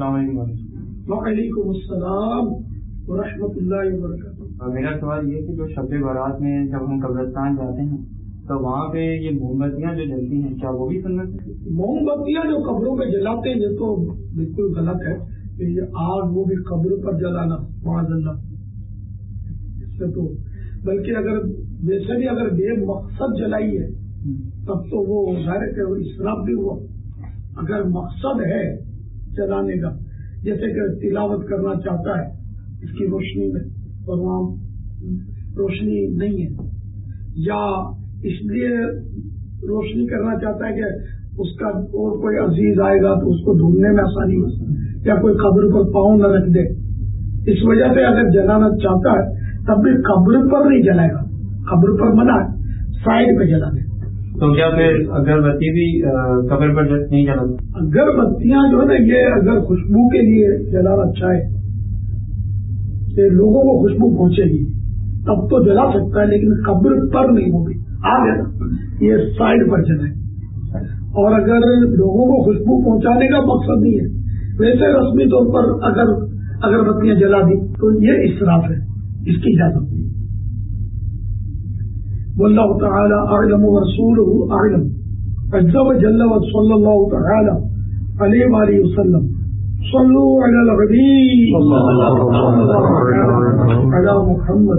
السلام علیکم. وعلیکم السلام ورحمۃ اللہ وبرکاتہ. میرا سوال یہ کہ جو شب برات میں جب ہم قبرستان جاتے ہیں تو وہاں پہ یہ موم بتیاں جو جلتی ہیں کیا وہ بھی سنت موم بتیاں جو قبروں میں جلاتے ہیں یہ تو بالکل غلط ہے کہ یہ آگ وہ بھی قبر پر جلانا معاذ اللہ. اس سے تو بلکہ اگر ویسے بھی اگر بے مقصد جلائی ہے تب تو وہ ظاہر ہے اسراف بھی ہوا. اگر مقصد ہے جلانے کا۔ جیسے کہ تلاوت کرنا چاہتا ہے، اس کی روشنی میں۔ اور وہاں روشنی نہیں ہے۔ یا اس لیے روشنی کرنا چاہتا ہے کہ اس کا اور کوئی عزیز آئے گا تو اس کو ڈھونڈنے میں آسانی ہو۔ یا کوئی قبر پر پاؤں نہ رکھ دے۔ اس وجہ سے اگر جلانا چاہتا ہے، تب بھی قبر پر نہیں جلائے گا۔ قبر پر منع ہے، سائڈ پہ جلا دے تو کیا پھر اگر بتی بھی قبر پر نہیں جلا اگر بتیاں جو ہے نا، یہ اگر خوشبو کے لیے جلانا اچھا چاہے کہ لوگوں کو خوشبو پہنچے گی، تب تو جلا سکتا ہے، لیکن قبر پر نہیں ہوگی۔ آ گیا یہ سائڈ پر جلائے اور اگر لوگوں کو خوشبو پہنچانے کا مقصد نہیں ہے، ویسے رسمی طور پر اگر اگر بتیاں جلا دی، تو یہ اسراف ہے، اس کی اجازت نہیں۔ واللہ تعالی اعلم ورسوله اعلم. عز وجل وصلی اللہ تعالی علیہ وآلہ وسلم. صلوا على الغبي على محمد.